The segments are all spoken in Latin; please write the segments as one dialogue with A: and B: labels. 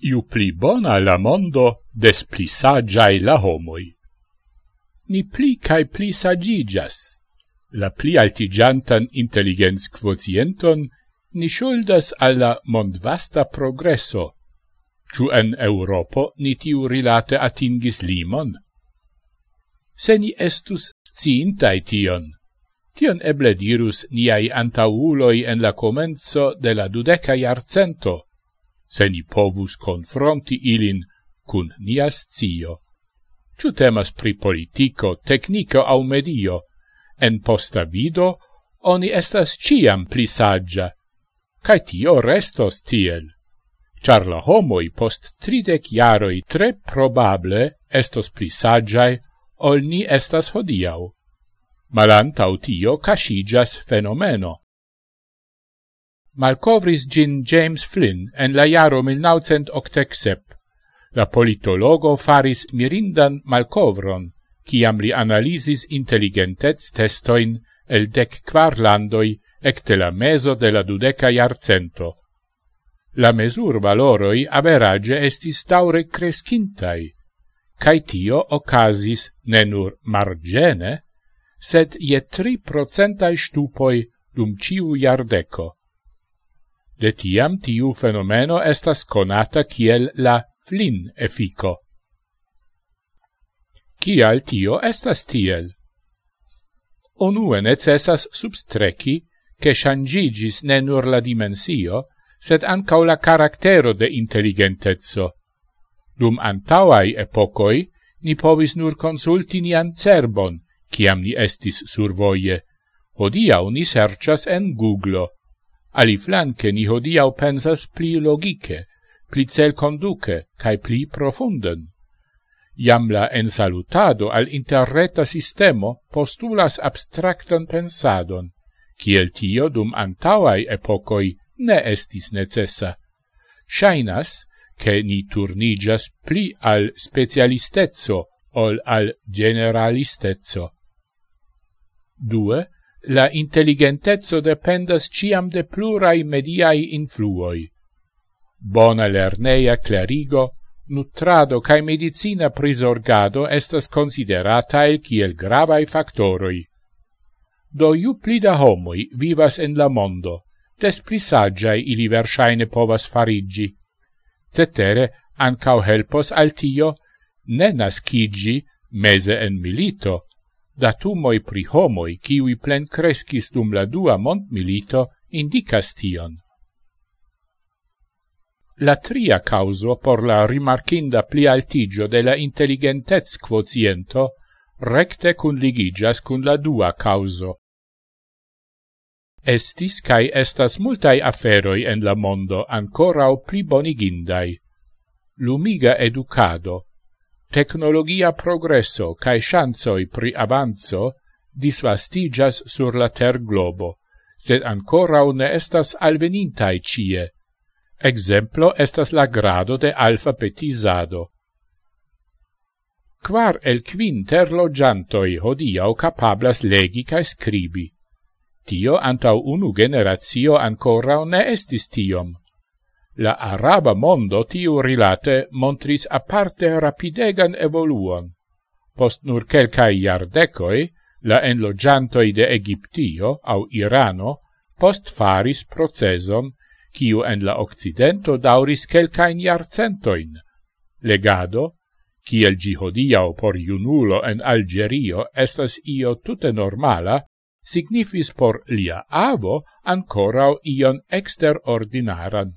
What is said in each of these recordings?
A: iu pli bona la mondo, des pli sagiae la homoi. Ni pli cae pli sagigas. La pli altigiantan intelligens quotienton ni shuldas alla mondvasta progresso. Ciu en Europo ni tiu rilate atingis limon? Se ni estus sciintai tion, tion eble dirus niai antauloi en la comenzo de la dudeca iarcento, se ni povus confronti ilin cun nias zio. Ciu temas pri politico, tecnico au medio, en posta vido oni estas ciam pli saggia, cae tio restos tiel, char la homoi post tridec iaroi tre probable estos pli saggiae ol ni estas hodiau. Malantau tio casigas fenomeno, malcovris gin James Flynn en la iaro 1987. La politologo faris mirindan malcovron, ciam li analisis intelligentez testoin el dec quar landoi ecte la meso de la dudeca iarcento. La mesur valoroi average estis taure crescintai, cae tio ocasis ne nur margene, sed je tri procentai stupoi dum ciu iardeco. De tiam tiu fenomeno estas conata kiel la flin efiko. Kial tio estas tiel? Onue necessas substreki che shangigis ne nur la dimensio, sed ancau la caractero de intelligentezzo. Dum antauai epocoi, ni povis nur consulti nian cerbon, ciam ni estis survoie. Hodiau ni sercias en Google. Aliflanque ni hodiau pensas pli logike, pli cel conduce, cae pli profunden. Iam la ensalutado al interreta sistemo postulas abstractan pensadon, kiel tio dum antauai epocoi ne estis necessa. Shainas, che ni turnigas pli al specialistezzo ol al generalistezzo. 2 la intelligentezzo dependas ciam de plurai mediai influoi. Bona lerneia clarigo, nutrado cae medicina prisorgado estas consideratae kiel gravai factoroi. Do iu pli da homoi vivas en la mondo, des pli saggiae ili versaine povas farigi. Cetere, ancau helpos al tio, ne nascigi mese en milito, Datumoi pri homoi kiwi plen crescis dum la dua mondmilito indicas tion. La tria causo por la rimarkinda pli altigio de la intelligentez quotiento recte cun ligigas cun la dua causo. Estis cae estas multai aferoi en la mondo ancora o pli bonigindai. Lumiga educado, tecnologia progresso cae chanzoi pri avanzo disvastigas sur la ter globo, sed ancora ne estas alvenintai cie. Exemplo estas la grado de alfabetizado. Quar el quin terlogiantoi hodiau capablas legi cae scribi. Tio antau unu generatio ancora ne estis tiom. La araba mondo tiu rilate montris aparte rapidegan evoluon. Post nur quelcae iardecoi, la enlogiantoi de Egiptio au Irano post faris proceson kiu en la occidento dauris quelcain iarcentoin. Legado, ciel gi hodiau por iunulo en Algerio estas io tute normala, signifis por lia avo ancorau ion exterordinaran.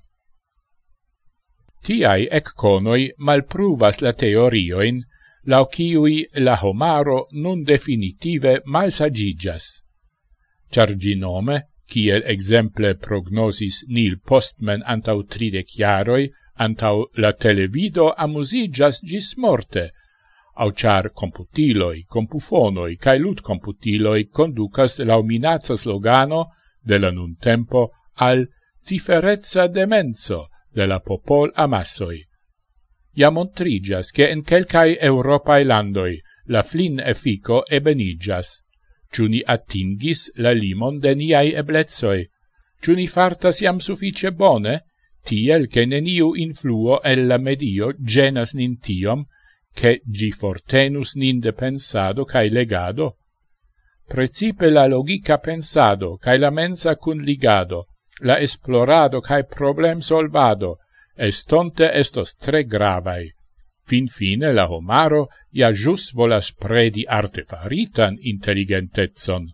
A: Tiai ecconoi malpruvas la teorioin, lau ciui la homaro nun definitive malsagigas. Char ginome, ciel exemple prognosis nil postmen antau tride chiaroi, antau la televido amusigas gis morte, au char computiloi, compufonoi, cae lut computiloi conducas lau minazas logano de la nun tempo al ciferezza demenso, de la popol amassoi. Ia montrigas che in quelcae Europae landoi la flin effico ebenigas, Ciuni attingis la limon de niai eblezoi, Ciuni fartas iam suffice bone, tiel che neniu influo el la medio genas nin tiom, che gi fortenus nin de pensado cae legado? Precipe la logica pensado cae la mensa cun ligado la esplorado cae problem solvado estonte estos tre gravai. Fin fine la homaro ja jus volas predi artefaritan intelligentezzon,